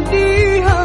di hati